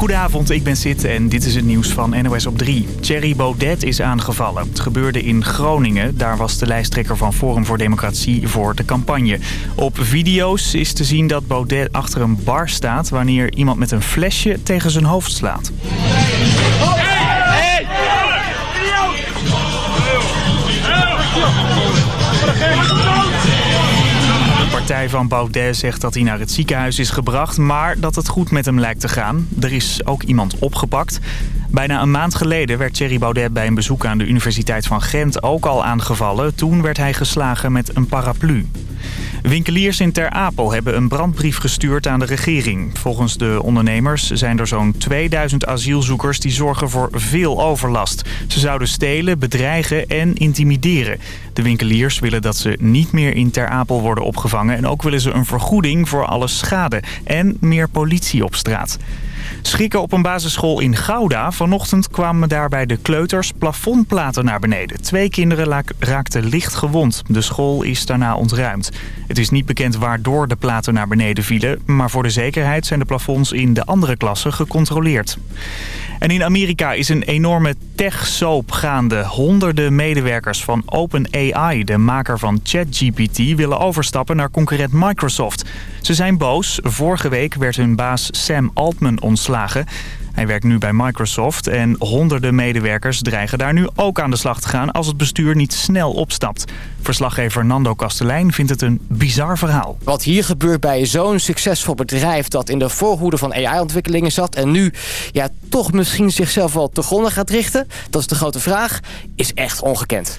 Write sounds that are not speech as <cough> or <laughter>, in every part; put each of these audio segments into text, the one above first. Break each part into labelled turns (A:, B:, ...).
A: Goedenavond, ik ben Sid en dit is het nieuws van NOS op 3. Thierry Baudet is aangevallen. Het gebeurde in Groningen. Daar was de lijsttrekker van Forum voor Democratie voor de campagne. Op video's is te zien dat Baudet achter een bar staat... wanneer iemand met een flesje tegen zijn hoofd slaat. De partij van Baudet zegt dat hij naar het ziekenhuis is gebracht... maar dat het goed met hem lijkt te gaan. Er is ook iemand opgepakt. Bijna een maand geleden werd Thierry Baudet bij een bezoek aan de Universiteit van Gent ook al aangevallen. Toen werd hij geslagen met een paraplu. Winkeliers in Ter Apel hebben een brandbrief gestuurd aan de regering. Volgens de ondernemers zijn er zo'n 2000 asielzoekers die zorgen voor veel overlast. Ze zouden stelen, bedreigen en intimideren. De winkeliers willen dat ze niet meer in Ter Apel worden opgevangen... en ook willen ze een vergoeding voor alle schade en meer politie op straat. Schrikken op een basisschool in Gouda. Vanochtend kwamen daarbij de kleuters plafondplaten naar beneden. Twee kinderen raakten licht gewond. De school is daarna ontruimd. Het is niet bekend waardoor de platen naar beneden vielen... maar voor de zekerheid zijn de plafonds in de andere klassen gecontroleerd. En in Amerika is een enorme tech-soap gaande. Honderden medewerkers van OpenAI, de maker van ChatGPT... willen overstappen naar concurrent Microsoft. Ze zijn boos. Vorige week werd hun baas Sam Altman ontslagen. Hij werkt nu bij Microsoft en honderden medewerkers dreigen daar nu ook aan de slag te gaan als het bestuur niet snel opstapt. Verslaggever Nando Kastelein vindt het een bizar verhaal.
B: Wat hier gebeurt bij zo'n succesvol bedrijf dat in de voorhoede van AI-ontwikkelingen zat en nu ja, toch misschien zichzelf wel te gronden gaat richten, dat is de grote vraag, is echt ongekend.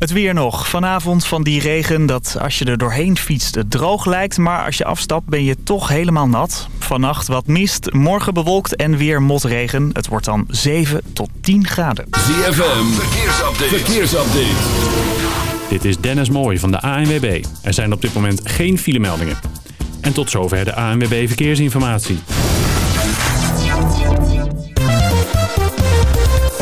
A: Het weer nog. Vanavond van die regen dat als je er doorheen fietst het droog lijkt. Maar als je afstapt ben je toch helemaal nat. Vannacht wat mist, morgen bewolkt en weer motregen. Het wordt dan 7 tot 10 graden.
C: ZFM, verkeersupdate. verkeersupdate.
D: Dit is Dennis Mooij van de ANWB. Er zijn op dit moment geen filemeldingen. En tot zover de ANWB Verkeersinformatie.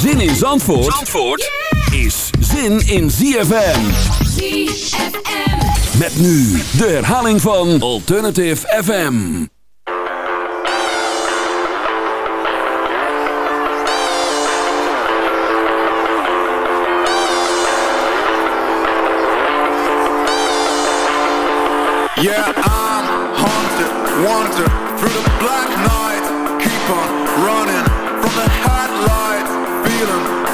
C: Zin in Zandvoort, Zandvoort is zin in ZFM. ZFM. Met nu de herhaling van Alternative FM.
E: Yeah, I'm haunted, wanted through the black night. Keep on running from the headlights.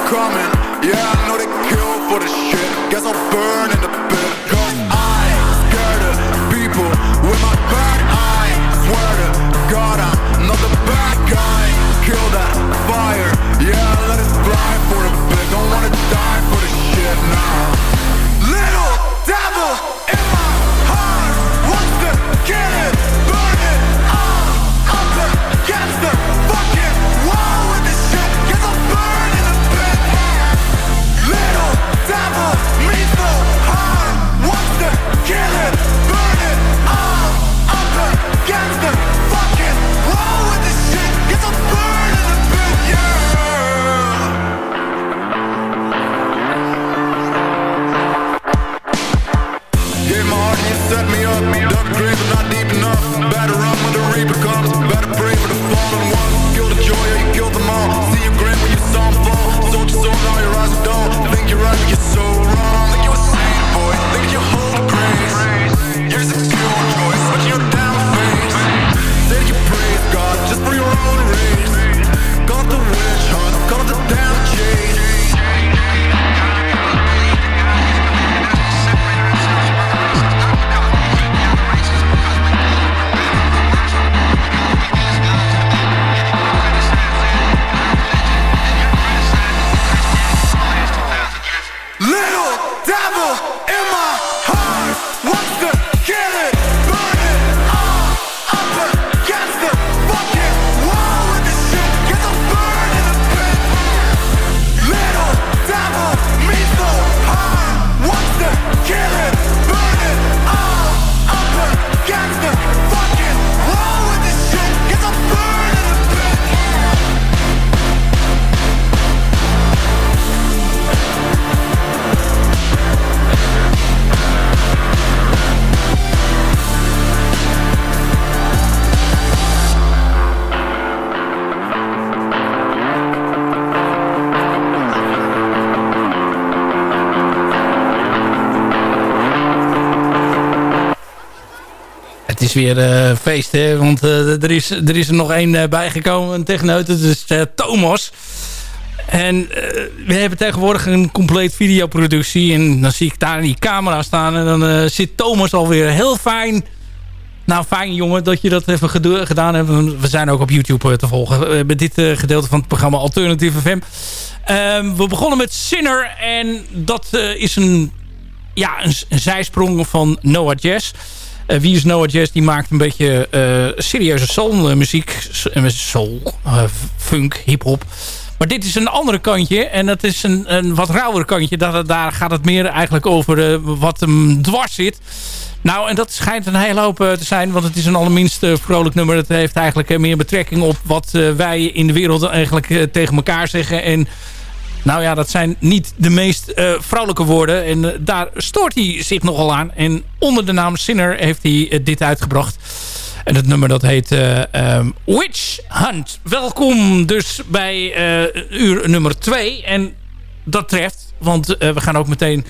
E: coming. Yeah, I know they kill for this shit. Guess I'll burn in the pit Cause I scared of people with my bad I Swear to God I'm not the bad guy.
F: Kill that is weer eh, feest, hè? Want eh, er, is, er is er nog één eh, bijgekomen, een techneut. Dat is Thomas. En we hebben tegenwoordig een compleet videoproductie. En dan zie ik daar die camera staan. En dan zit Thomas alweer heel fijn... Nou, fijn jongen dat je dat even gedaan hebt. We zijn ook op YouTube te volgen. met dit gedeelte van het programma Alternatieve FM. Ehm, we begonnen met Sinner. En dat is een, ja, een, een zijsprong van Noah Jazz. Uh, wie is Noah Jazz? Die maakt een beetje uh, serieuze soulmuziek. Soul, uh, funk, hip-hop. Maar dit is een andere kantje. En dat is een, een wat rauwer kantje. Daar, daar gaat het meer eigenlijk over wat hem dwars zit. Nou, en dat schijnt een hele hoop te zijn. Want het is een allerminst vrolijk nummer. Het heeft eigenlijk meer betrekking op wat wij in de wereld eigenlijk tegen elkaar zeggen. En nou ja, dat zijn niet de meest uh, vrouwelijke woorden. En uh, daar stoort hij zich nogal aan. En onder de naam Sinner heeft hij uh, dit uitgebracht. En het nummer dat heet um, Witch Hunt. Welkom dus bij uur nummer 2. En dat treft, want we gaan ook meteen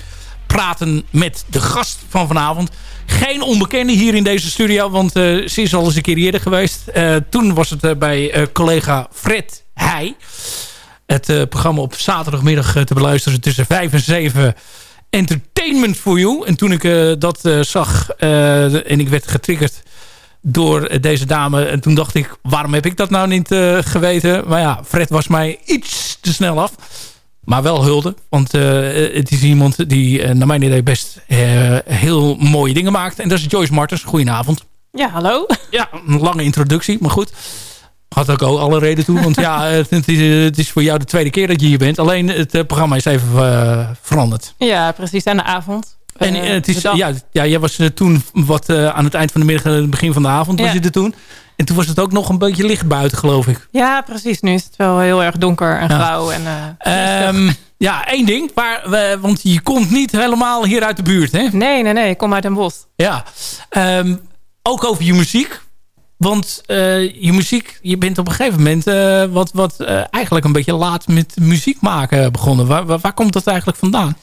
F: praten met de gast van vanavond. Geen onbekende hier in deze studio, want ze is al eens een keer eerder geweest. toen was het bij collega Fred Heij het uh, programma op zaterdagmiddag uh, te beluisteren tussen 5 en 7 Entertainment for You. En toen ik uh, dat zag en ik werd getriggerd door deze dame. En toen dacht ik, waarom heb ik dat nou niet geweten? Maar ja, Fred was mij iets te snel af. Maar wel hulde. Want het is iemand die naar mijn idee best heel mooie dingen maakt. En dat is Joyce Martens. Goedenavond.
G: Ja, hallo.
F: Ja, een lange introductie, maar goed. Had ook alle reden toe. Want ja, <laughs> het is, het is voor jou de tweede keer dat je hier bent. Alleen het eh, programma is even uh, veranderd.
G: Ja, precies. Aan de avond.
F: En uh, het is, ja, ja, jij was toen wat aan het eind van de middag, begin van de avond was je er toen. En toen was het ook nog een beetje licht buiten, geloof ik.
G: Ja, precies. Nu is het wel heel erg donker en grauw. En,
F: um, ja, één ding. Maar, we, want je komt niet helemaal hier uit de buurt, hè?
G: Nee, nee, nee. Ik kom uit Den Bosch.
F: Ja. Um, ook over je muziek. Want uh, je muziek, je bent op een gegeven moment uh, wat, wat uh, eigenlijk een beetje laat met muziek maken begonnen. Waar, waar, waar, komt dat eigenlijk vandaan?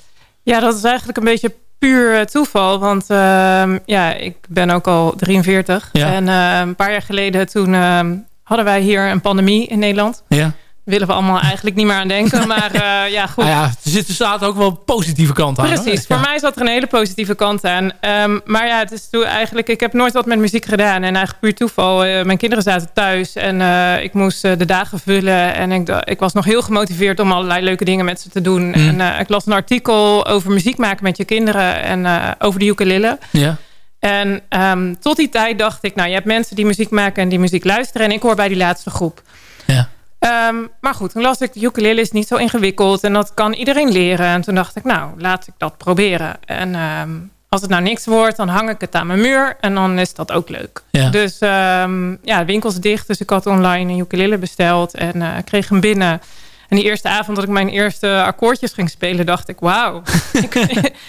G: Ja, dat is eigenlijk een beetje puur toeval. Want ehm, ja, ik ben ook al 43. Ja. En een paar jaar geleden toen ehm, hadden wij hier een pandemie in Nederland. Ja willen we allemaal eigenlijk niet meer aan denken. <laughs> Maar uh, ja, goed.
F: Ah ja, er zit er staat ook wel een positieve kant aan.
G: Precies, voor mij zat er een hele positieve kant aan. Um, maar ja, het is toen eigenlijk, ik heb nooit wat met muziek gedaan. En eigenlijk puur toeval. Uh, mijn kinderen zaten thuis en uh, ik moest de dagen vullen. En ik, ik, was nog heel gemotiveerd om allerlei leuke dingen met ze te doen. Mm. En ik las een artikel over muziek maken met je kinderen. En over de ukulele. Ja. En um, tot die tijd dacht ik, nou, je hebt mensen die muziek maken en die muziek luisteren. En ik hoor bij die laatste groep. Ja. Um, maar goed, toen las ik, de ukulele is niet zo ingewikkeld en dat kan iedereen leren. En toen dacht ik, nou, laat ik dat proberen. En um, als het nou niks wordt, dan hang ik het aan mijn muur en dan is dat ook leuk. Ja. Dus um, ja, de winkel is dicht, dus ik had online een ukulele besteld en uh, kreeg hem binnen. En die eerste avond dat ik mijn eerste akkoordjes ging spelen, dacht ik, wauw, <laughs> ik,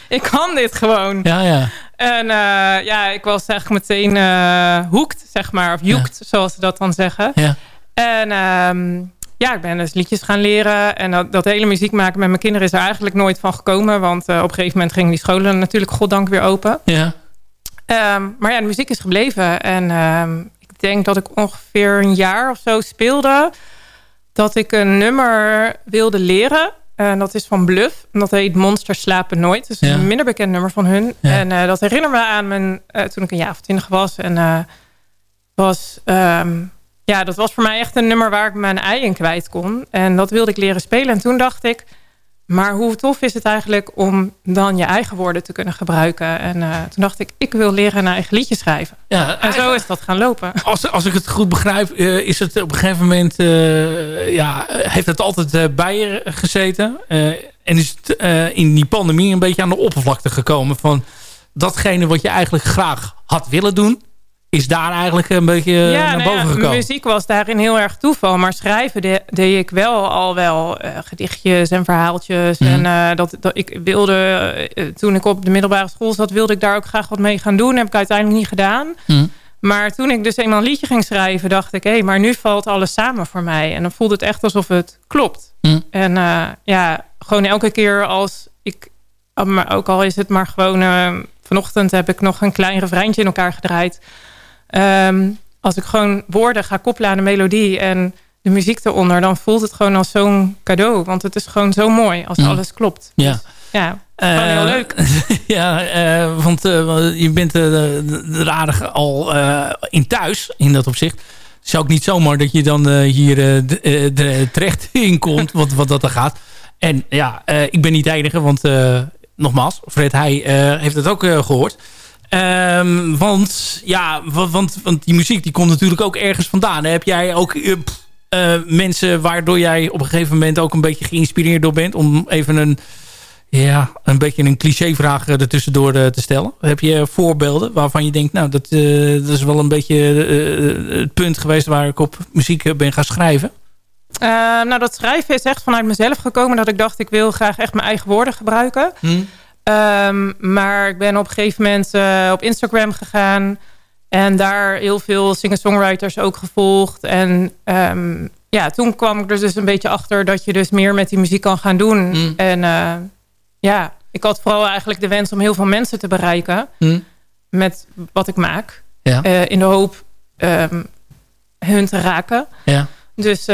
G: ik, kan dit gewoon. Ja, ja. En uh, ja, ik was eigenlijk meteen uh, hoekt, zeg maar, of joekt, ja. zoals ze dat dan zeggen. Ja. En um, ja, ik ben dus liedjes gaan leren. En dat, dat, hele muziek maken met mijn kinderen is er eigenlijk nooit van gekomen. Want uh, op een gegeven moment gingen die scholen natuurlijk goddank weer open. Ja. Um, maar ja, de muziek is gebleven. En um, ik denk dat ik ongeveer een jaar of zo speelde. Dat ik een nummer wilde leren. En dat is van Bluff. En dat heet Monsters slapen nooit. Dat is ja. een minder bekend nummer van hun. Ja. En uh, dat herinnert me aan mijn, uh, toen ik een jaar of twintig was. En was... Um, ja, dat was voor mij echt een nummer waar ik mijn ei in kwijt kon. En dat wilde ik leren spelen. En toen dacht ik, maar hoe tof is het eigenlijk om dan je eigen woorden te kunnen gebruiken. En uh, toen dacht ik, ik wil leren een eigen liedje schrijven. Ja, en zo is dat gaan lopen.
F: Als, als ik het goed begrijp, uh, is het op een gegeven moment, uh, ja, heeft het altijd bij je gezeten. en is het in die pandemie een beetje aan de oppervlakte gekomen van datgene wat je eigenlijk graag had willen doen is daar eigenlijk een beetje ja, naar nou boven ja, gekomen.
G: Muziek was daarin heel erg toeval. Maar schrijven de, deed ik wel al wel uh, gedichtjes en verhaaltjes. Mm. En uh, dat, dat, ik wilde, uh, toen ik op de middelbare school zat... wilde ik daar ook graag wat mee gaan doen. heb ik uiteindelijk niet gedaan. Mm. Maar toen ik dus eenmaal een liedje ging schrijven... dacht ik, hé, hey, maar nu valt alles samen voor mij. En dan voelde het echt alsof het klopt. Mm. En ja, gewoon elke keer als ik... Maar ook al is het maar gewoon... vanochtend heb ik nog een klein refreintje in elkaar gedraaid Ehm, als ik gewoon woorden ga koppelen aan de melodie en de muziek eronder... dan voelt het gewoon als zo'n cadeau. Want het is gewoon zo mooi als
F: Mm.
G: alles klopt.
F: Ja.
G: Dus, ja, gewoon heel
F: Eh,
G: leuk. <laughs>
F: ja, eh, want eh, je bent uh, er aardig al in thuis, in dat opzicht. Het is ook niet zomaar dat je dan hier terecht <laughs> in komt, wat, wat dat er gaat. En ja, ik ben niet de enige, want nogmaals, Fred hij heeft het ook eh, gehoord. Ehm, want ja, wa- want, want die muziek die komt natuurlijk ook ergens vandaan. Heb jij ook eh, eh, mensen waardoor jij op een gegeven moment ook een beetje geïnspireerd door bent... om even een, ja, een beetje een clichévraag er tussendoor eh, te stellen? Heb je voorbeelden waarvan je denkt... nou, dat, dat is wel een beetje het punt geweest waar ik op muziek ben gaan schrijven?
G: Eh, nou, dat schrijven is echt vanuit mezelf gekomen. Dat ik dacht, ik wil graag echt mijn eigen woorden gebruiken. Ehm, maar ik ben op een gegeven moment eh, op Instagram gegaan. En daar heel veel singer-songwriters ook gevolgd. En ehm, ja, toen kwam ik er dus een beetje achter... dat je dus meer met die muziek kan gaan doen.
F: Mm.
G: En eh, ja, ik had vooral eigenlijk de wens om heel veel mensen te bereiken...
F: Mm.
G: met wat ik maak.
F: Ja.
G: Eh, in de hoop ehm, hun te raken.
F: Ja.
G: Dus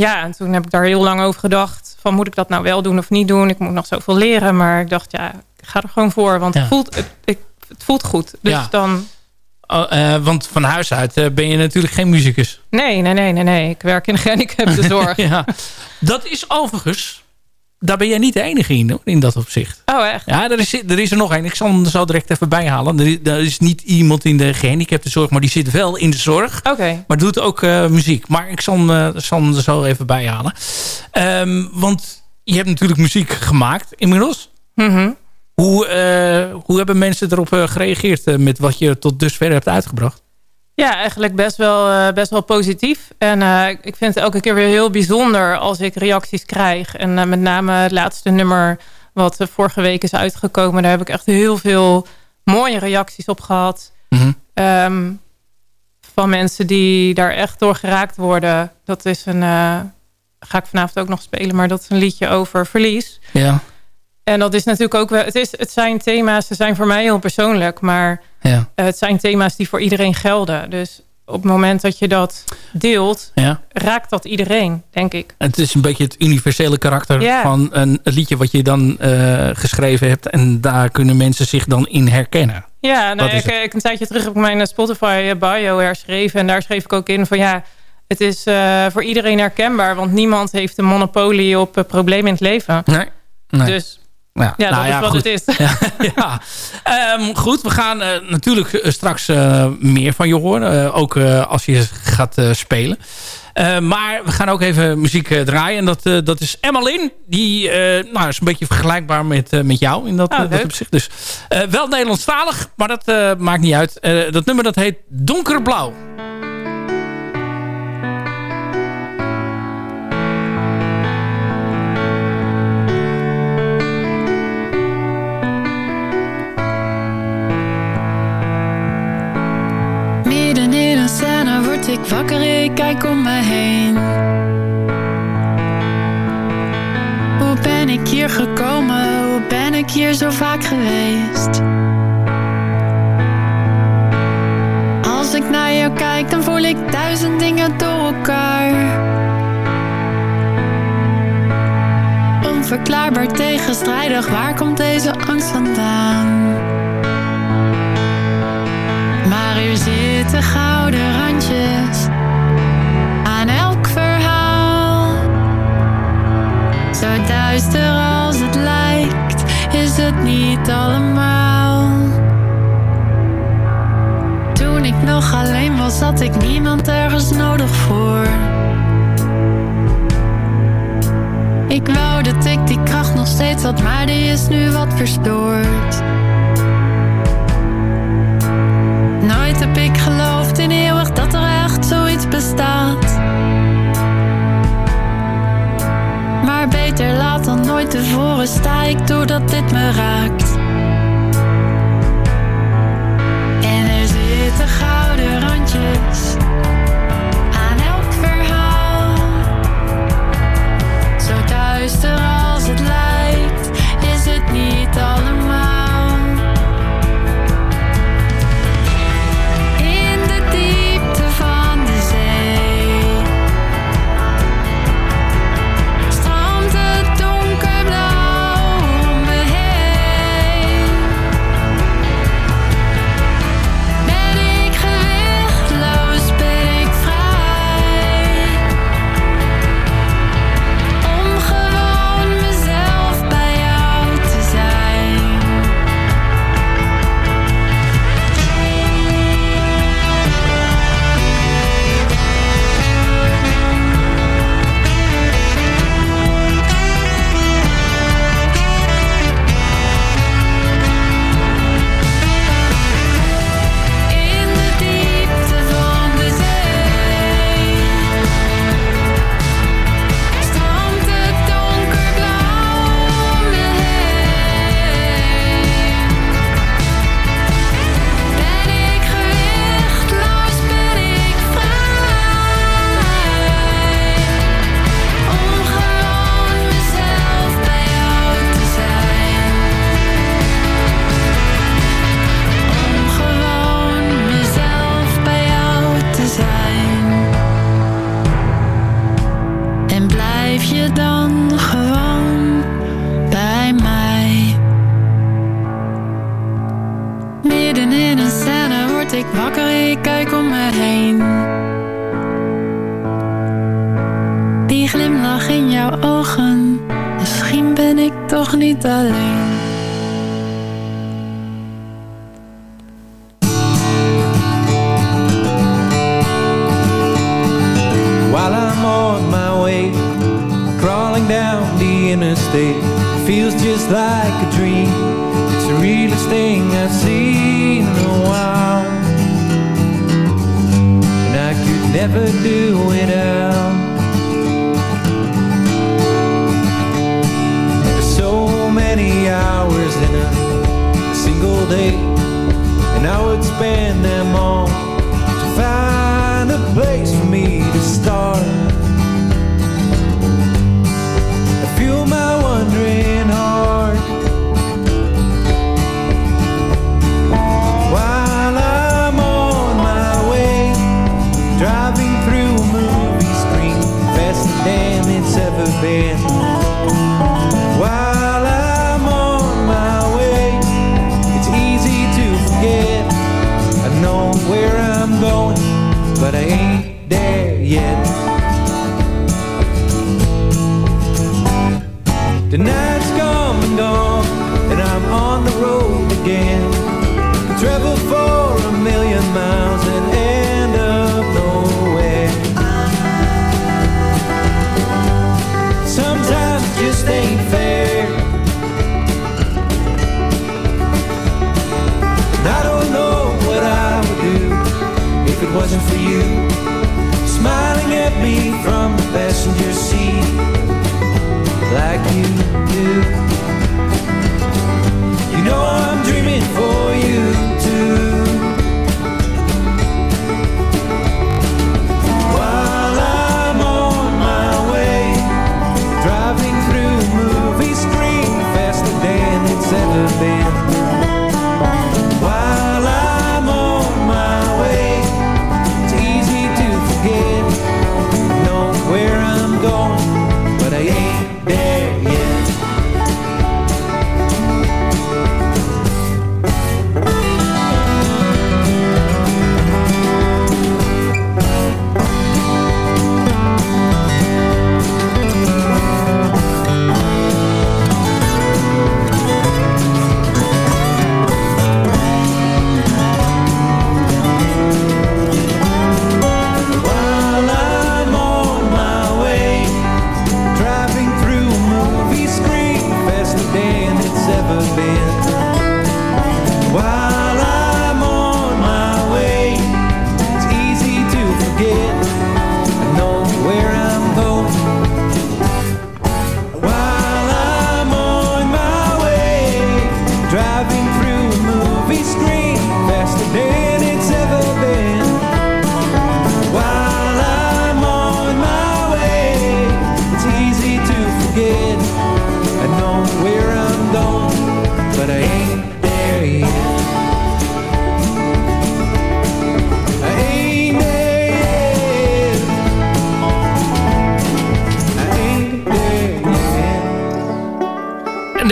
G: ja, en toen heb ik daar heel lang over gedacht. Van moet ik dat nou wel doen of niet doen? Ik moet nog zoveel leren. Maar ik dacht, ja, ik ga er gewoon voor. Want
F: Ja.
G: het, voelt, het, ik, het voelt goed. Dus
F: Ja.
G: dan...
F: Oh, eh, want van huis uit eh, ben je natuurlijk geen muzikus.
G: Nee, nee, nee, nee, nee. Ik werk in de <laughs> gehandicaptenzorg. <laughs>
F: ja. Dat is overigens... Daar ben jij niet de enige in, hoor, in dat opzicht.
G: Oh, echt?
F: Ja, er is, er is er nog één. Ik zal hem er zo direct even bijhalen. Er, is- er is niet iemand in de gehandicaptenzorg, maar die zit wel in de zorg.
G: Oké.
F: Maar doet ook eh, muziek. Maar ik zal hem, eh, zal hem er zo even bijhalen. Ehm, want je hebt natuurlijk muziek gemaakt inmiddels.
G: Mhm.
F: Hoe, eh, hoe hebben mensen erop gereageerd met wat je tot dusver hebt uitgebracht?
G: Ja, eigenlijk best wel, eh, best wel positief. En eh, ik vind het elke keer weer heel bijzonder als ik reacties krijg. En eh, met name het laatste nummer wat vorige week is uitgekomen. Daar heb ik echt heel veel mooie reacties op gehad.
F: Mhm.
G: Ehm, van mensen die daar echt door geraakt worden. Dat is een... ga ik vanavond ook nog spelen. Maar dat is een liedje over verlies.
F: Ja,
G: En dat is natuurlijk ook wel... Het, is, het zijn thema's, ze zijn voor mij heel persoonlijk. Maar
F: ja,
G: eh, het zijn thema's die voor iedereen gelden. Dus op het moment dat je dat deelt,
F: ja.
G: raakt dat iedereen, denk ik.
F: Het is een beetje het universele karakter
G: Ja.
F: van een, liedje wat je dan eh, geschreven hebt. En daar kunnen mensen zich dan in herkennen.
G: Ja, nou,
F: Dat is
G: ik, ik, een tijdje terug heb ik mijn eh, Spotify eh, bio herschreven. En daar schreef ik ook in van ja, het is eh, voor iedereen herkenbaar. Want niemand heeft een monopolie op eh, problemen in het leven.
F: Nee. nee.
G: Dus
F: ja,
G: ja,
F: nou
G: dat is wat
F: goed.
G: het is. <laughs>
F: Ja, ja. Ehm, goed, we gaan eh, natuurlijk eh, straks eh, meer van je horen. eh, ook eh, als je gaat eh, spelen. Eh, maar we gaan ook even muziek eh, draaien. En dat, eh, dat is Emmeline. Die eh, nou, is een beetje vergelijkbaar met, eh, met jou in dat, dat
G: leuk.
F: opzicht. Dus eh, wel Nederlandstalig, maar dat eh, maakt niet uit. Eh, dat nummer dat heet Donkerblauw.
H: Ik wakker, ik kijk om me heen. Hoe ben ik hier gekomen? Hoe ben ik hier zo vaak geweest? Als ik naar jou kijk, dan voel ik duizend dingen door elkaar. Onverklaarbaar tegenstrijdig, waar komt deze angst vandaan? Maar er zitten gouden randjes aan elk verhaal. Zo duister als het lijkt, is het niet allemaal. Toen ik nog alleen was, had ik niemand ergens nodig voor. Ik wou dat ik die kracht nog steeds had, maar die is nu wat verstoord. Tevoren sta ik doordat dit me raakt.
I: Toch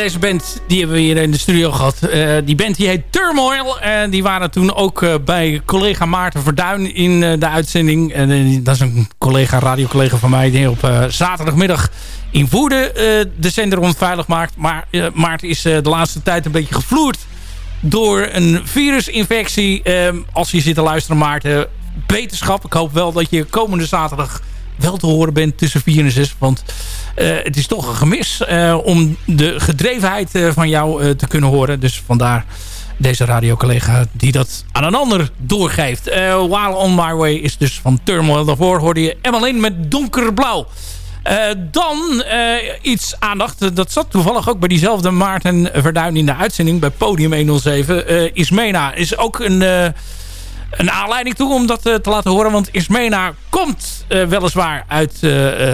F: deze band die hebben we hier in de studio gehad. Eh, die band die heet Turmoil. En die waren toen ook eh, bij collega Maarten Verduin in eh, de uitzending. En dat is een collega, radiocollega van mij... die op zaterdagmiddag in Woerden de zender onveilig maakt. Maar Maarten is de laatste tijd een beetje gevloerd... door een virusinfectie. Eh, als je zit te luisteren Maarten, beterschap. Ik hoop wel dat je komende zaterdag wel te horen bent tussen 4 en 6. Want eh, het is toch een gemis eh, om de gedrevenheid eh, van jou te kunnen horen. Dus vandaar deze radiocollega die dat aan een ander doorgeeft. While On My Way is dus van Turmoil. Daarvoor hoorde je Emmeline met donkerblauw. Dan iets aandacht. Dat zat toevallig ook bij diezelfde Maarten Verduin in de uitzending bij Podium 107. Eh, Ismena is ook een, een aanleiding toe om dat eh, te laten horen. Want Ismena komt eh, weliswaar uit eh,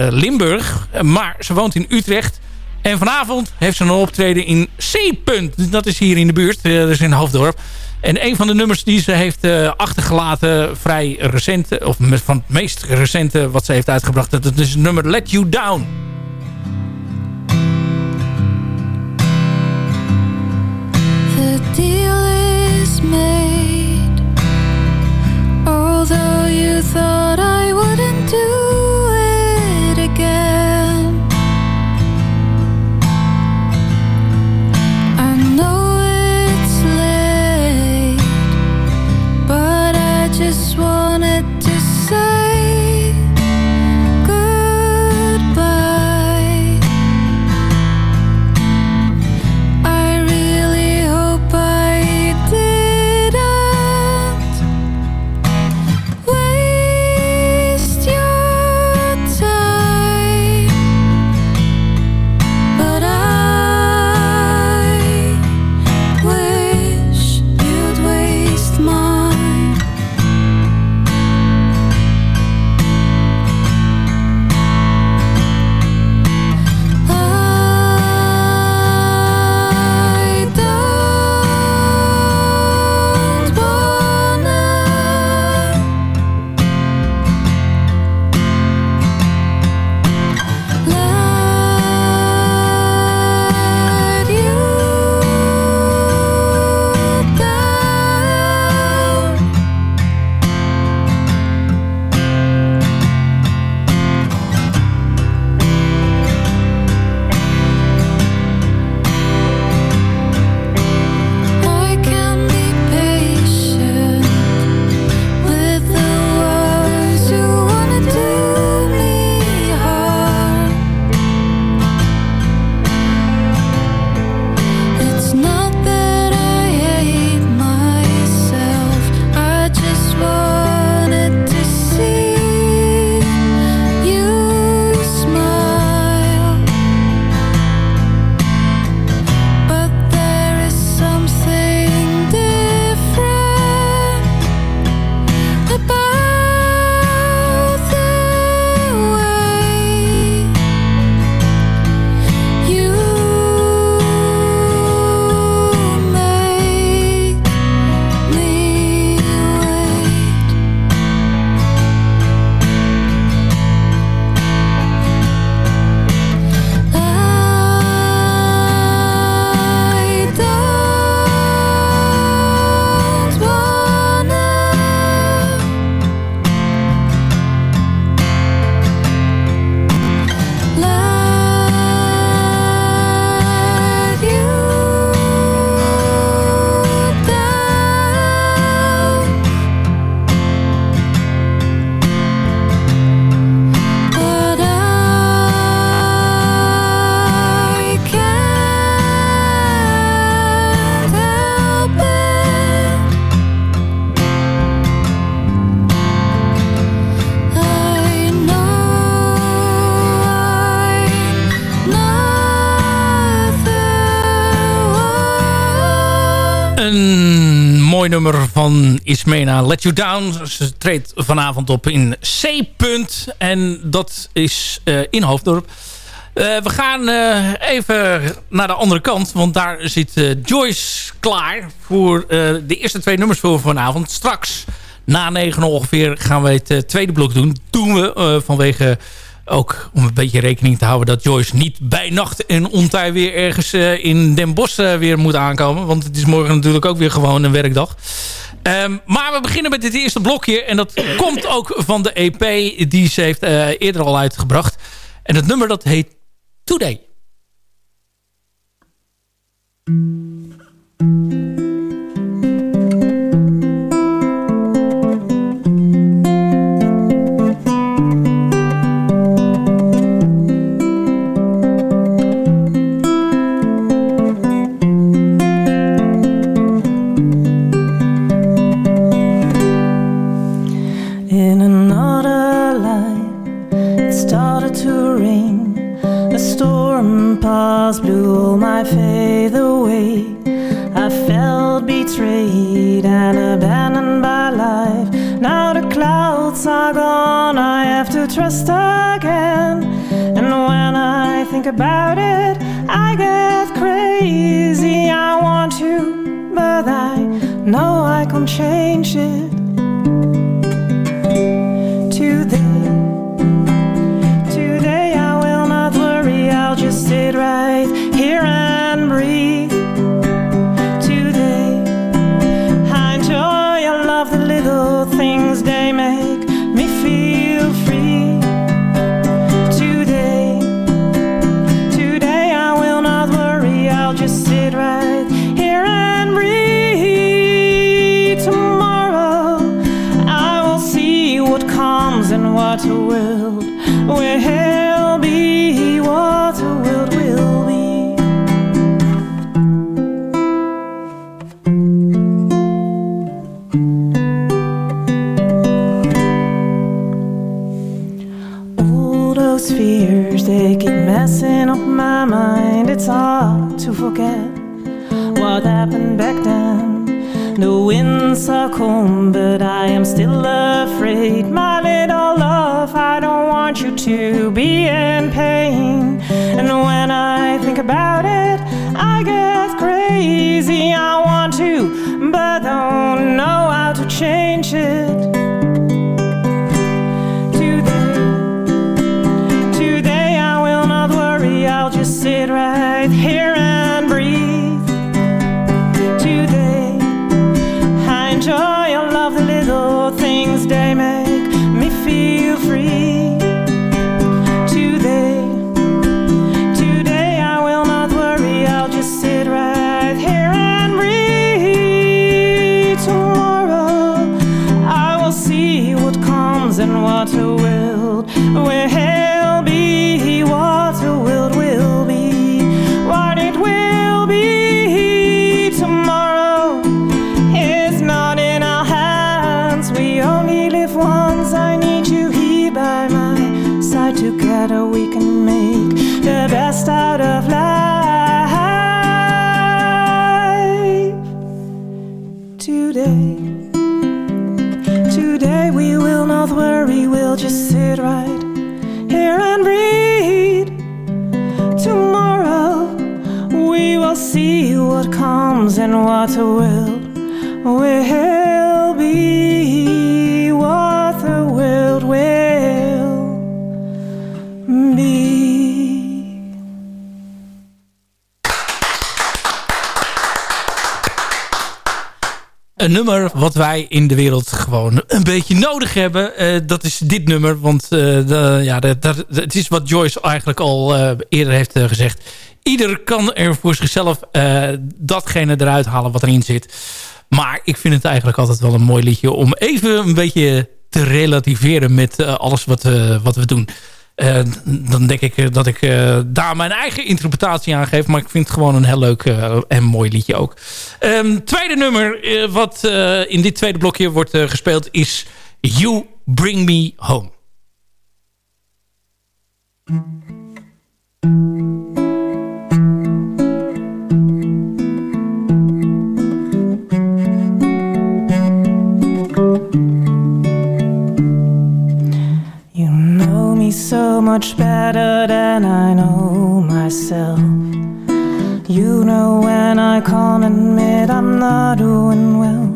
F: Limburg. Maar ze woont in Utrecht. En vanavond heeft ze een optreden in C-punt. Dus dat is hier in de buurt, dus in Hoofddorp. En een van de nummers die ze heeft achtergelaten, vrij recent, of van het meest recente wat ze heeft uitgebracht, dat is het nummer Let You Down. The deal is made. Although you thought I van Ismena Let You Down. Ze treedt vanavond op in C. -punt, en dat is uh, in Hoofddorp. Uh, we gaan uh, even naar de andere kant. Want daar zit Joyce klaar voor de eerste twee nummers voor vanavond. Straks na negen ongeveer gaan we het tweede blok doen. Doen we vanwege ook om een beetje rekening te houden dat Joyce niet bij nacht en ontij weer ergens in Den Bosch weer moet aankomen. Want het is morgen natuurlijk ook weer gewoon een werkdag. Um, maar we beginnen met dit eerste blokje. En dat komt ook van de EP die ze heeft uh, eerder al uitgebracht. En het nummer dat heet Today.
J: But don't know how to change it.
F: Nummer wat wij in de wereld gewoon een beetje nodig hebben. Eh, dat is dit nummer. Want eh, de, ja, dat- het is wat Joyce eigenlijk al eh, eerder heeft gezegd. Ieder kan er voor zichzelf datgene eruit halen wat erin zit. Maar ik vind het eigenlijk altijd wel een mooi liedje... om even een beetje te relativeren met alles wat, wat we doen. Eh, dan denk ik eh, dat ik eh, daar mijn eigen interpretatie aan geef. Maar ik vind het gewoon een heel leuk en mooi liedje ook. Ehm, tweede nummer wat in dit tweede blokje wordt gespeeld is You Bring Me Home.
J: Much better than I know myself. You know when I can't admit I'm not doing well.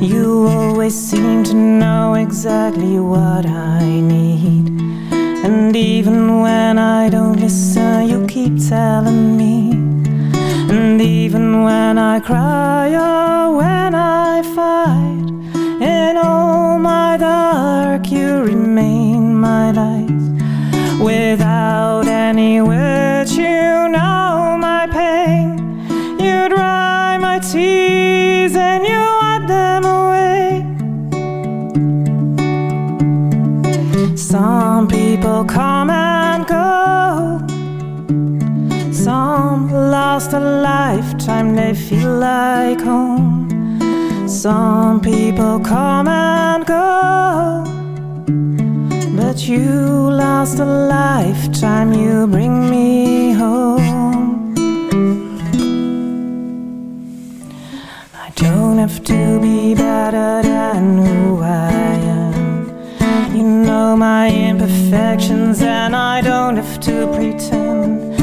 J: You always seem to know exactly what I need. And even when I don't listen, you keep telling me. And even when I cry or when I fight, in all my dark, you remain. Without any words, you know my pain. You dry my tears and you wipe them away. Some people come and go. Some last a lifetime, they feel like home. Some people come and go. But you lost a lifetime, you bring me home. I don't have to be better than who I am. You know my imperfections, and I don't have to pretend.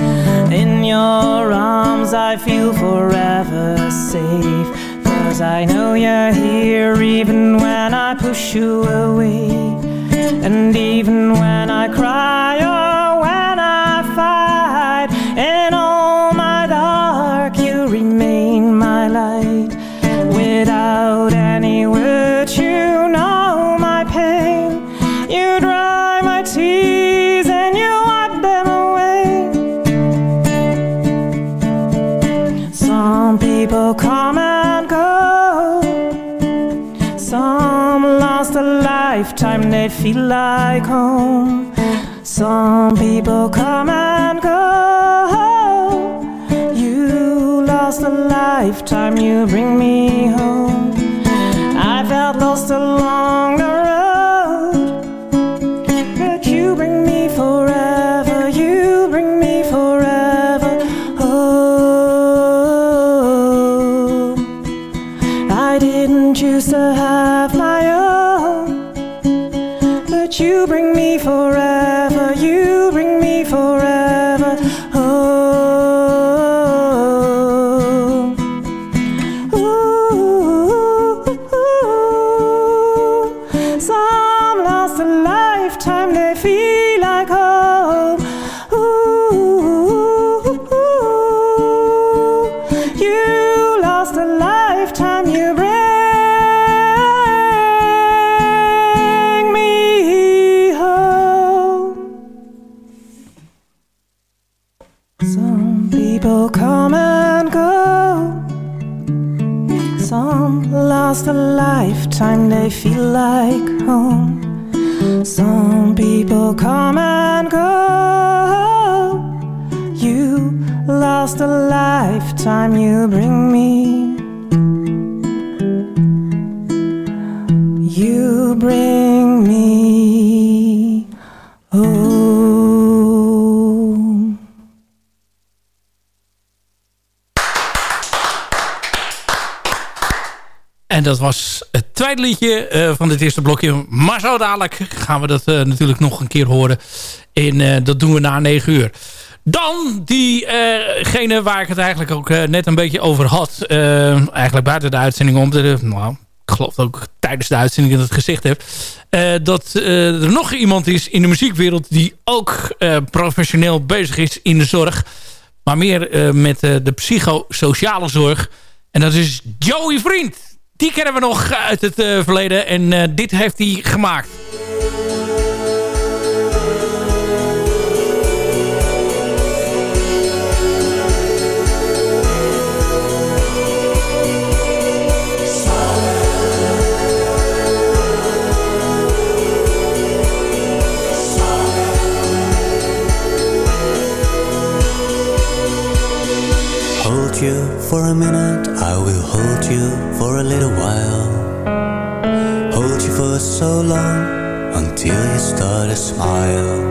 J: In your arms, I feel forever safe. Cause I know you're here even when I push you away. And even when I cry lifetime, feel like home. Some people come and go. You lost a lifetime, you bring me home. I felt lost along the they feel like home. Some people come and go. You lost a lifetime, you bring me. You bring me home.
F: En dat was tweede liedje eh, van dit eerste blokje. Maar zo dadelijk gaan we dat eh, natuurlijk nog een keer horen. En eh, dat doen we na 9 uur. Dan diegene waar ik het eigenlijk ook net een beetje over had. eigenlijk buiten de uitzending om. Nou, ik geloof ook tijdens de uitzending dat het gezegd heb. dat er nog iemand is in de muziekwereld die ook professioneel bezig is in de zorg. Maar meer met de psychosociale zorg. En dat is Joey Vriend. Die kennen we nog uit het uh, verleden. En uh, dit heeft hij gemaakt.
K: for a minute, for a little while. Hold you for so long Until you start to smile.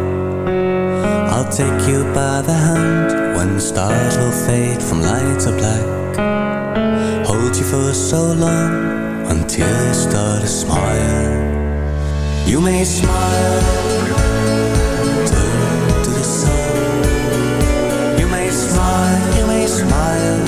K: I'll take you by the hand When the stars will fade from light to black. Hold you for so long Until you start to smile. You may smile. Turn to the sun. You may smile, you may smile.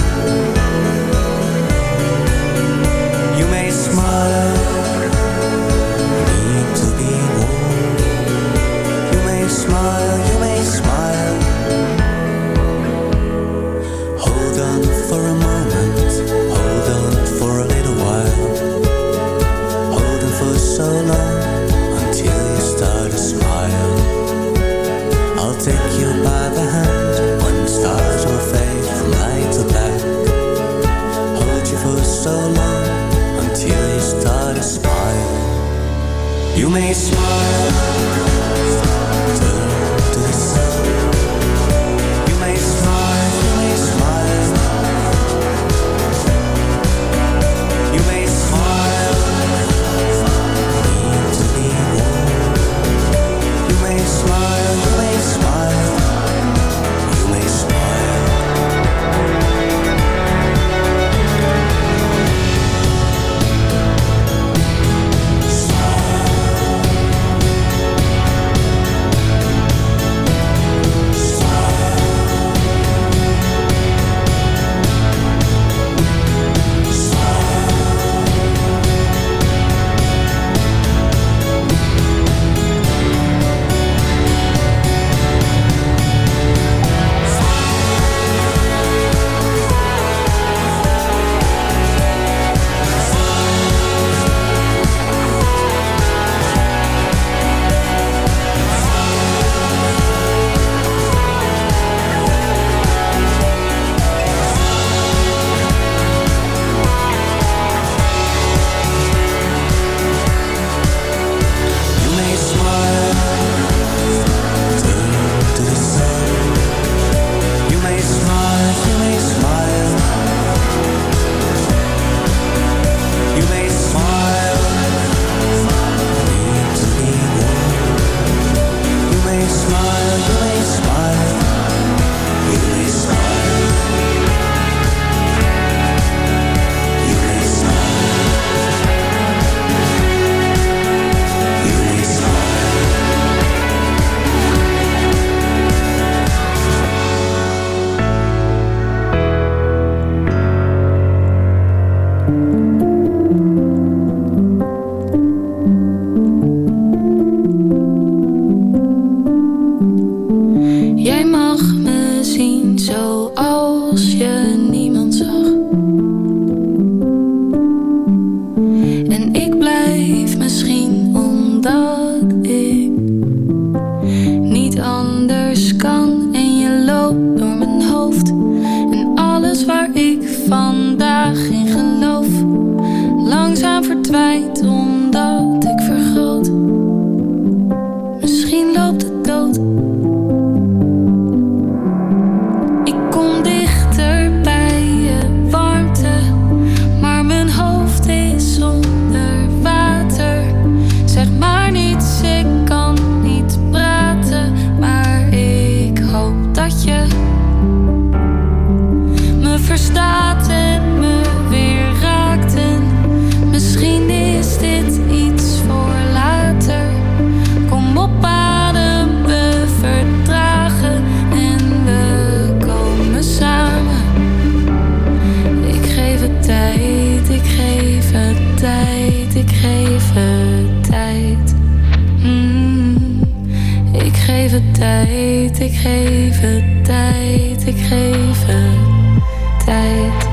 H: Ik geef het tijd, ik geef het tijd.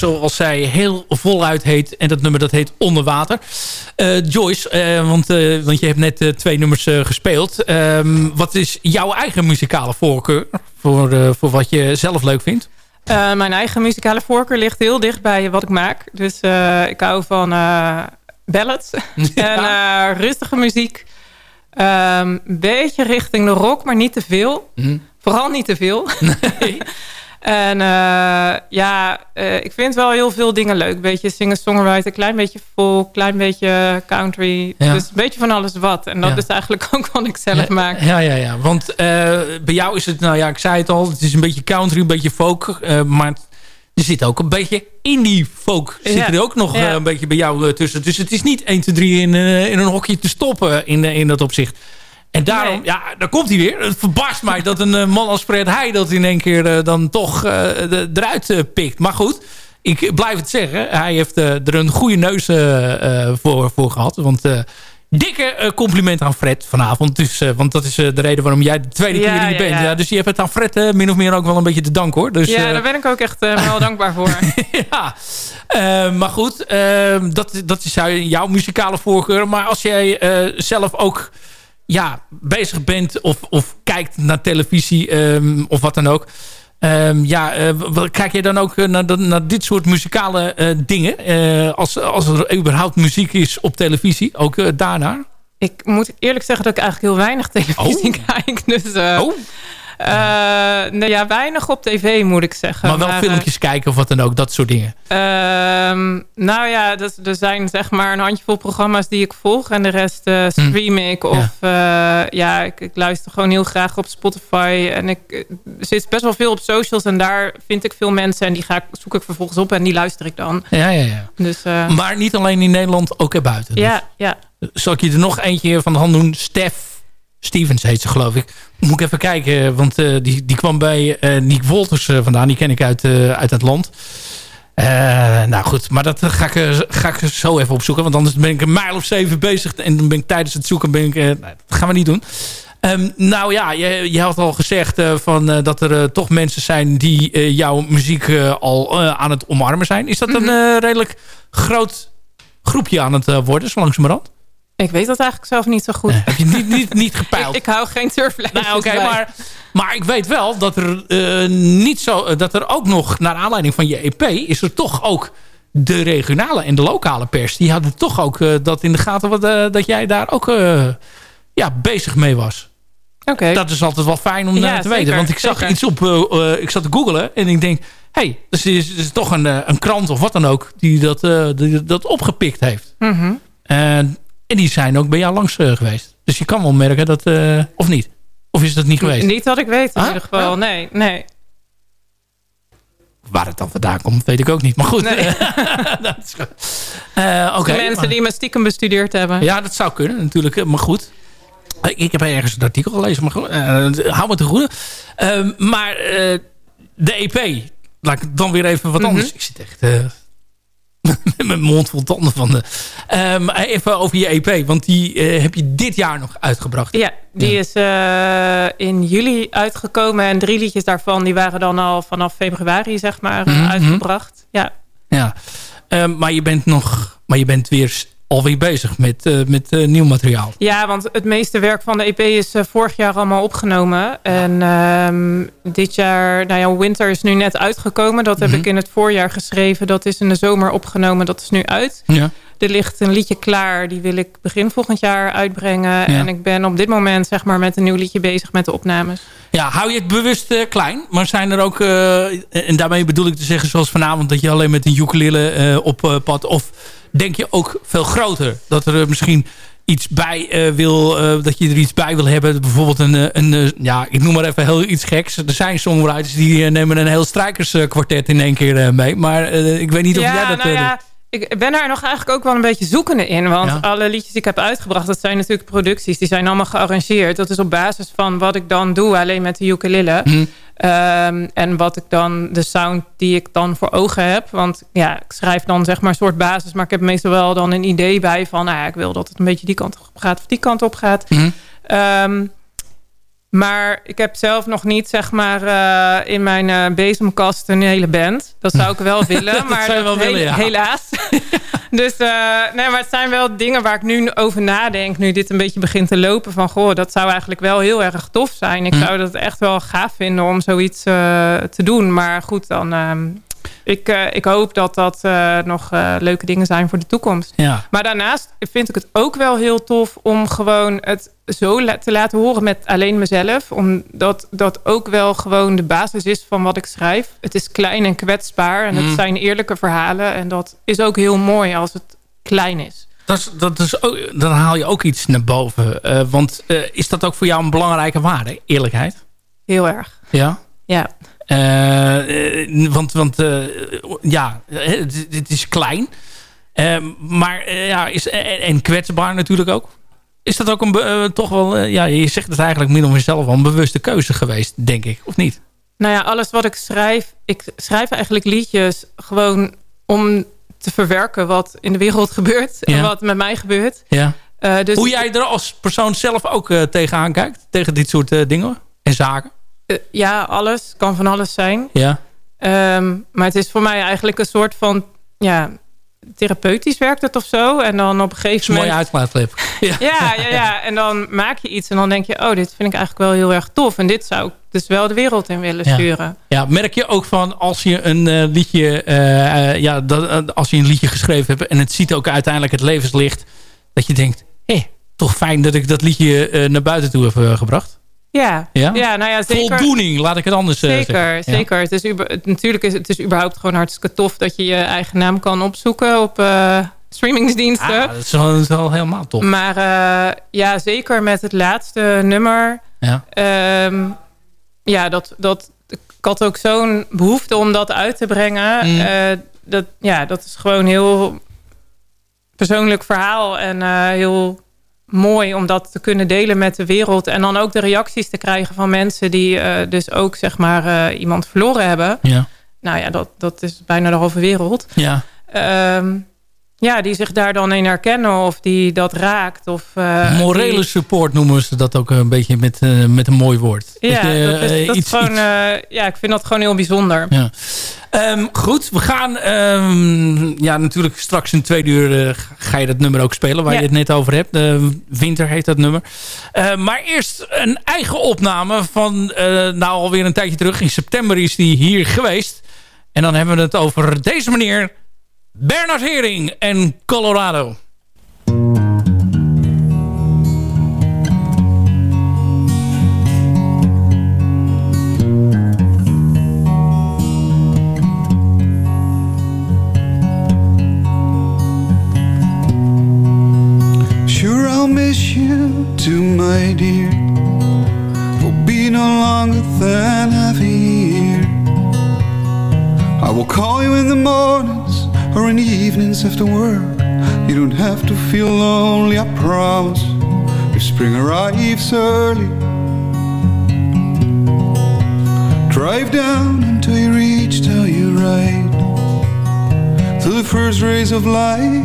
F: Zoals zij heel voluit heet. En dat nummer dat heet Onder Water. Eh, Joyce, eh, want, eh, want je hebt net twee nummers gespeeld. Ehm, wat is jouw eigen muzikale voorkeur? Voor, voor wat je zelf leuk vindt?
G: Mijn eigen muzikale voorkeur ligt heel dicht bij wat ik maak. Dus ik hou van ballads <laughs> en eh, rustige muziek. Ehm, Een beetje richting de rock, maar niet te veel.
F: Mhm.
G: Vooral niet te veel. <laughs> en eh, ja, eh, ik vind wel heel veel dingen leuk. Beetje singer-songwriter, klein beetje folk, klein beetje country.
F: Ja.
G: Dus een beetje van alles wat. En dat
F: Ja.
G: is eigenlijk <laughs> ook wat ik zelf maak.
F: Ja, ja, ja. Want eh, bij jou is het, nou ja, ik zei het al, het is een beetje country, een beetje folk. maar er zit ook een beetje indie folk. Zit er ook nog een beetje bij jou tussen. Dus het is niet 1, 2, 3 in, in een hokje te stoppen in, in dat opzicht. En daarom, ja, daar komt hij weer. Het verbaast mij dat een eh, man als Fred Heij dat in één keer eh, dan toch eh, de- eruit pikt. Maar goed, ik blijf het zeggen. Hij heeft er een goede neus voor, voor gehad. Want dikke compliment aan Fred vanavond. Dus, want dat is de reden waarom jij de tweede
G: Ja,
F: keer
G: ja,
F: bent.
G: ja.
F: Ja, dus je hebt het aan Fred min of meer ook wel een beetje te danken hoor. Dus,
G: ja, daar ben ik ook echt wel <laughs> dankbaar voor.
F: ja, maar goed, dat, dat is jouw muzikale voorkeur. Maar als jij zelf ook ja, bezig bent of, of kijkt naar televisie ehm, of wat dan ook. ehm, ja, w- kijk je dan ook eh, naar, naar dit soort muzikale eh, dingen? Als, als er überhaupt muziek is op televisie, ook daarnaar?
G: Ik moet eerlijk zeggen dat ik eigenlijk heel weinig televisie <laughs> kijk. Dus, eh, eh, nee, ja, weinig op tv moet ik zeggen.
F: maar wel
G: eh,
F: filmpjes kijken of wat dan ook, dat soort dingen.
G: ehm, nou ja, er zijn zeg maar een handjevol programma's die ik volg. En de rest eh, stream ik. Of ja, ja ik, ik luister gewoon heel graag op Spotify. En ik eh, zit best wel veel op socials. En daar vind ik veel mensen. En die ga ik, zoek ik vervolgens op. En die luister ik dan.
F: Ja, ja, ja.
G: Dus, eh,
F: Maar niet alleen in Nederland, ook erbuiten.
G: ja, ja.
F: Zal ik je er nog eentje van de hand doen? Stef Stevens heet ze, geloof ik. Moet ik even kijken, want eh, die, die kwam bij eh Nick Wolters eh, vandaan. Die ken ik uit, eh, uit het land. Eh, nou goed, maar dat ga ik, eh, ga ik zo even opzoeken. Want anders ben ik een mijl of zeven bezig. En dan ben ik tijdens het zoeken... Ben ik, eh, dat gaan we niet doen. Ehm, nou ja, je, je had al gezegd eh, van, eh, dat er eh, toch mensen zijn... die eh, jouw muziek eh, al eh, aan het omarmen zijn. Is dat een eh, redelijk groot groepje aan het eh, worden, zo langzamerhand?
G: Ik weet dat eigenlijk zelf niet zo goed.
F: Heb je niet, niet, niet gepeild? <laughs>
G: ik, ik hou geen surflijstjes
F: Nou, oké,
G: bij.
F: maar, maar ik weet wel dat er eh, niet zo, eh, dat er ook nog, naar aanleiding van je EP, is er toch ook de regionale en de lokale pers. Die hadden toch ook eh, dat in de gaten wat, eh, dat jij daar ook eh, ja, bezig mee was.
G: Oké.
F: Dat is altijd wel fijn om eh,
G: Ja,
F: te weten. Want ik zag
G: zeker.
F: iets op, eh, eh, ik zat te googlen en ik denk, hé, hey, dus er is, is toch een, eh, een krant of wat dan ook die dat, eh, die dat opgepikt heeft.
G: Mhm.
F: En, en die zijn ook bij jou langs eh, geweest. Dus je kan wel merken dat... eh, of niet? Of is dat niet geweest?
G: Niet dat ik weet in
F: Ah,
G: ieder geval. Nee, nee.
F: Waar het dan vandaan komt, weet ik ook niet. Maar goed.
G: Nee. <laughs>
F: dat is goed. Eh,
G: mensen die me stiekem bestudeerd hebben.
F: Ja, dat zou kunnen natuurlijk. Maar goed. Ik, heb ergens een artikel gelezen. Maar goed, hou me te goede. Ehm, maar de EP. Laat ik dan weer even wat
G: Mhm.
F: anders. Ik zit echt... <laughs> met mijn mond vol tanden van de... Ehm, even over je EP. Want die eh, heb je dit jaar nog uitgebracht.
G: Ja, die is eh, in juli uitgekomen. En drie liedjes daarvan die waren dan al vanaf februari zeg maar eh,
F: Mhm.
G: uitgebracht. Ja.
F: Ja, Ehm, maar je bent nog, maar je bent weer alweer bezig met, eh, met eh, nieuw materiaal.
G: ja, want het meeste werk van de EP is eh, vorig jaar allemaal opgenomen. En ehm, dit jaar, nou ja, Winter is nu net uitgekomen. Dat heb
F: Mhm.
G: ik in het voorjaar geschreven. Dat is in de zomer opgenomen. Dat is nu uit.
F: Ja.
G: Er ligt een liedje klaar. Die wil ik begin volgend jaar uitbrengen.
F: Ja.
G: En ik ben op dit moment zeg maar met een nieuw liedje bezig met de opnames.
F: Ja, hou je het bewust klein, maar zijn er ook, en daarmee bedoel ik te zeggen zoals vanavond, dat je alleen met een ukulele eh, op pad, of denk je ook veel groter, dat er eh, misschien iets bij eh, wil, eh, dat je er iets bij wil hebben, bijvoorbeeld een, een ja, ik noem maar even heel iets geks. Er zijn songwriters die nemen een heel strijkerskwartet in één keer mee, maar ik weet niet of
G: ja,
F: jij dat...
G: nou ja, ik ben daar nog eigenlijk ook wel een beetje zoekende in. Want
F: Ja.
G: alle liedjes die ik heb uitgebracht, dat zijn natuurlijk producties. Die zijn allemaal gearrangeerd. Dat is op basis van wat ik dan doe, alleen met de ukulele.
F: Mhm.
G: Ehm, en wat ik dan, de sound die ik dan voor ogen heb. Want ja, ik schrijf dan zeg maar een soort basis. Maar ik heb meestal wel dan een idee bij van... Nou ja, ik wil dat het een beetje die kant op gaat of die kant op gaat. Ehm, Maar ik heb zelf nog niet, zeg maar, eh, in mijn eh, bezemkast een hele band. Dat zou ik wel <laughs> willen,
F: Dat
G: maar
F: zou je wel
G: he-
F: willen, ja.
G: helaas. <laughs> dus eh, nee, maar het zijn wel dingen waar ik nu over nadenk. Nu dit een beetje begint te lopen. Van, goh, dat zou eigenlijk wel heel erg tof zijn. Ik
F: Hm.
G: zou dat echt wel gaaf vinden om zoiets te doen. Maar goed, dan... ik, eh, ik hoop dat dat eh, nog eh, leuke dingen zijn voor de toekomst.
F: Ja.
G: Maar daarnaast vind ik het ook wel heel tof om gewoon het zo la- te laten horen met alleen mezelf. Omdat dat ook wel gewoon de basis is van wat ik schrijf. Het is klein en kwetsbaar en
F: Mm.
G: het zijn eerlijke verhalen. En dat is ook heel mooi als het klein is.
F: Dat is, dat is ook, dan haal je ook iets naar boven. Eh, want eh, is dat ook voor jou een belangrijke waarde? Eerlijkheid?
G: Heel erg.
F: Ja?
G: Ja.
F: Eh, eh, want want eh, ja, het, het is klein. Maar ja, is, en, en kwetsbaar natuurlijk ook. Is dat ook een, toch wel, ja, je zegt het eigenlijk min of meer zelf een bewuste keuze geweest, denk ik, of niet?
G: Nou ja, alles wat ik schrijf... Ik schrijf eigenlijk liedjes gewoon om te verwerken wat in de wereld <laughs> gebeurt. En wat met mij gebeurt.
F: Ja.
G: Dus
F: Hoe jij er als persoon zelf ook tegenaan kijkt, tegen dit soort dingen en zaken?
G: Eh, ja, alles. Kan van alles zijn.
F: Ja.
G: Ehm, maar het is voor mij eigenlijk een soort van... Ja, therapeutisch werkt het of zo. En dan op een gegeven
F: Een mooie
G: moment...
F: uitlaatklep. <laughs> Ja.
G: Ja, ja, ja. En dan maak je iets en dan denk je... oh, dit vind ik eigenlijk wel heel erg tof. En dit zou ik dus wel de wereld in willen sturen.
F: Ja, merk je ook van als je een eh, liedje, eh, ja, dat, als je een liedje geschreven hebt en het ziet ook uiteindelijk het levenslicht, dat je denkt, hé, toch fijn dat ik dat liedje naar buiten toe heb gebracht.
G: Ja,
F: Ja?
G: ja? nou ja, zeker.
F: Voldoening, laat ik het anders
G: Zeker,
F: zeggen. Ja.
G: zeker. Het is uber- natuurlijk is het is überhaupt gewoon hartstikke tof... dat je je eigen naam kan opzoeken op eh streamingsdiensten.
F: Ah, dat, is wel, dat is wel helemaal top.
G: Maar eh, ja, zeker met het laatste nummer.
F: Ja.
G: Ehm, ja, dat, dat, ik had ook zo'n behoefte om dat uit te brengen.
F: Mm.
G: Eh, dat, ja, dat is gewoon heel persoonlijk verhaal. En heel mooi om dat te kunnen delen met de wereld. En dan ook de reacties te krijgen van mensen... die eh, dus ook zeg maar eh, iemand verloren hebben.
F: Ja.
G: Nou ja, dat, dat is bijna de halve wereld.
F: Ja.
G: Ehm, ja, die zich daar dan in herkennen of die dat raakt. Of, eh,
F: Morele
G: die-
F: support noemen ze dat ook een beetje met, eh, met een mooi woord.
G: Ja,
F: je,
G: dat is, dat is
F: iets-
G: gewoon,
F: iets-
G: ja, ik vind dat gewoon heel bijzonder.
F: Ja. Ehm, goed, we gaan... ehm, ja, natuurlijk straks in twee uur eh, ga je dat nummer ook spelen... waar
G: Ja.
F: je het net over hebt. Winter heet dat nummer. Maar eerst een eigen opname van... nou, alweer een tijdje terug. In september is die hier geweest. En dan hebben we het over deze meneer... Bernard Hering en Colorado.
L: Sure, I'll miss you too, my dear. For being no longer than half a year. I will call you in the mornings or in the evenings after work. You don't have to feel lonely, I promise. If spring arrives early, drive down until you reach Telluride. Till the first rays of light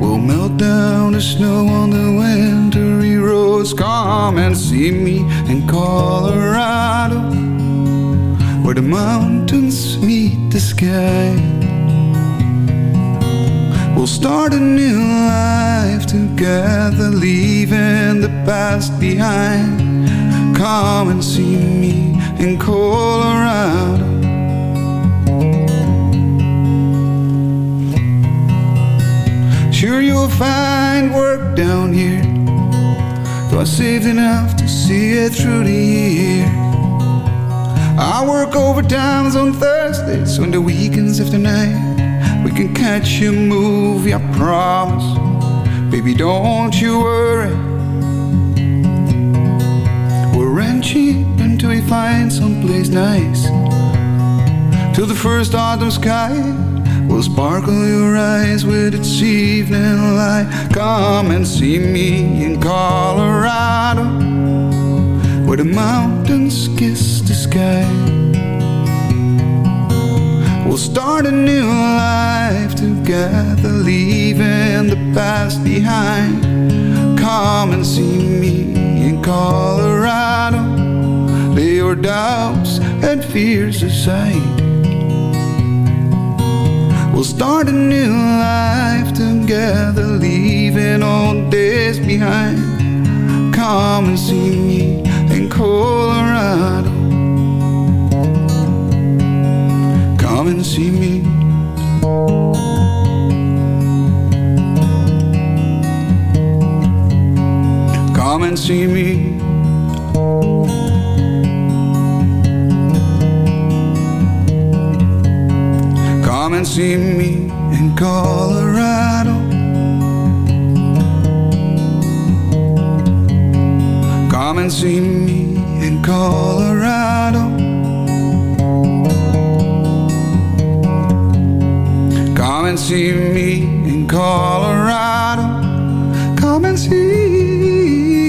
L: will melt down the snow on the wintry roads. Come and see me in Colorado, where the mountains meet the sky. We'll start a new life together, leaving the past behind. Come and see me in Colorado. Sure, you'll find work down here. Though I saved enough to see it through the year. I work overtimes on Thursdays, on the weekends after night. Can catch a movie, I promise. Baby, don't you worry. We're ranching until we find someplace nice. Till the first autumn sky will sparkle your eyes with its evening light. Come and see me in Colorado, where the mountains kiss the sky. We'll start a new life together, leaving the past behind. Come and see me in Colorado, Lay
M: your doubts and fears aside. We'll start a new life together, leaving old days behind. Come and see me in Colorado. And see me. Come and see me. Come and see me in Colorado. Come and see me in Colorado. Come and see me in Colorado. Come and see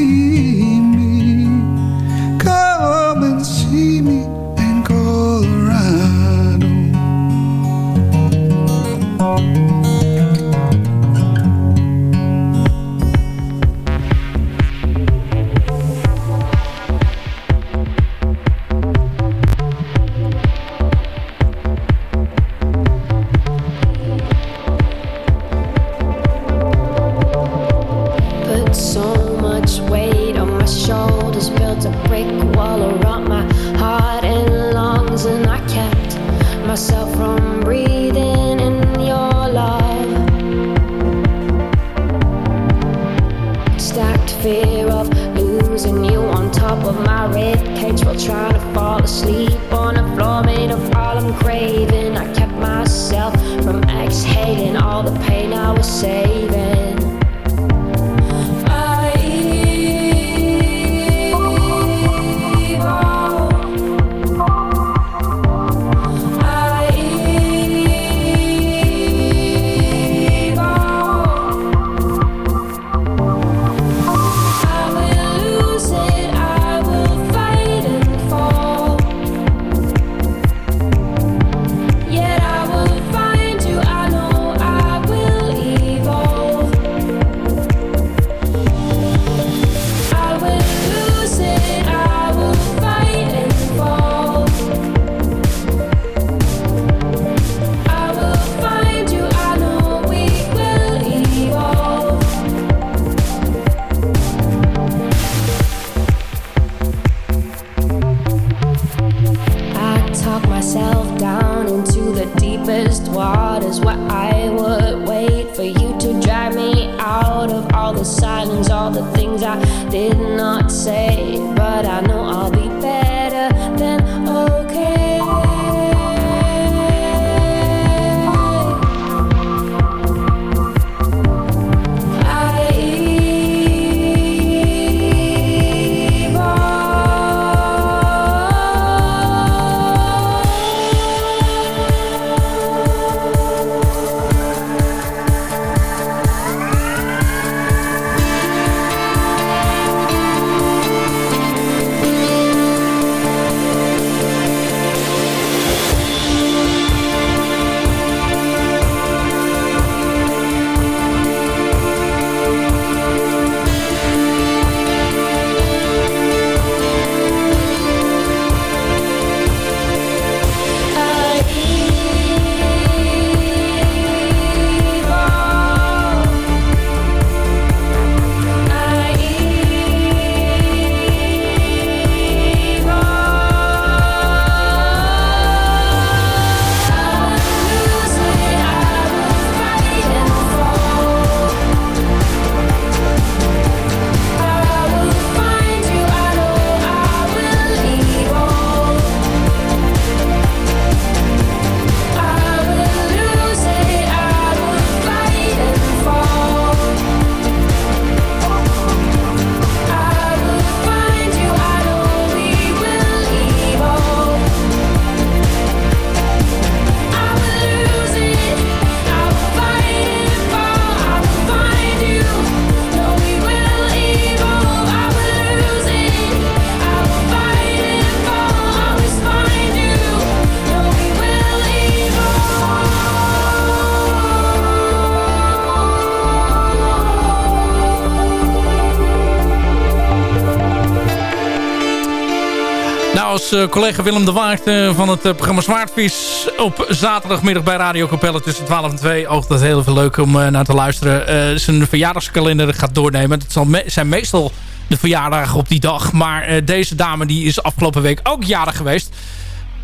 H: Uh, collega Willem de Waard uh, van het uh, programma Zwaardvis... op zaterdagmiddag bij Radio Capelle tussen 12 en 2... oogt dat heel veel leuk om naar te luisteren. zijn verjaardagskalender gaat doornemen. Het zijn meestal de verjaardagen op die dag. Maar deze dame die is afgelopen week ook jarig geweest.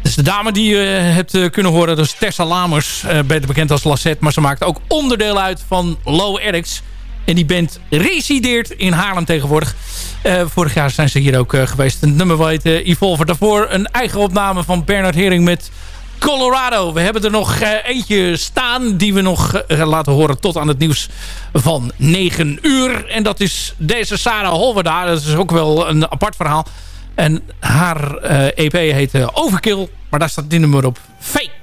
H: Dus de dame die je hebt kunnen horen, is Tessa Lamers. beter bekend als Lassette. Maar ze maakt ook onderdeel uit van Low Eric's. En die band resideert in Haarlem tegenwoordig. Uh, vorig jaar zijn ze hier ook uh, geweest. Het nummer heet uh, Evolver. Daarvoor een eigen opname van Bernard Hering met Colorado. We hebben er nog eentje staan die we nog laten horen tot aan het nieuws van 9 uur. En dat is deze Sarah Holverda. Dat is ook wel een apart verhaal. En haar EP heet Overkill. Maar daar staat dit nummer op. Fake.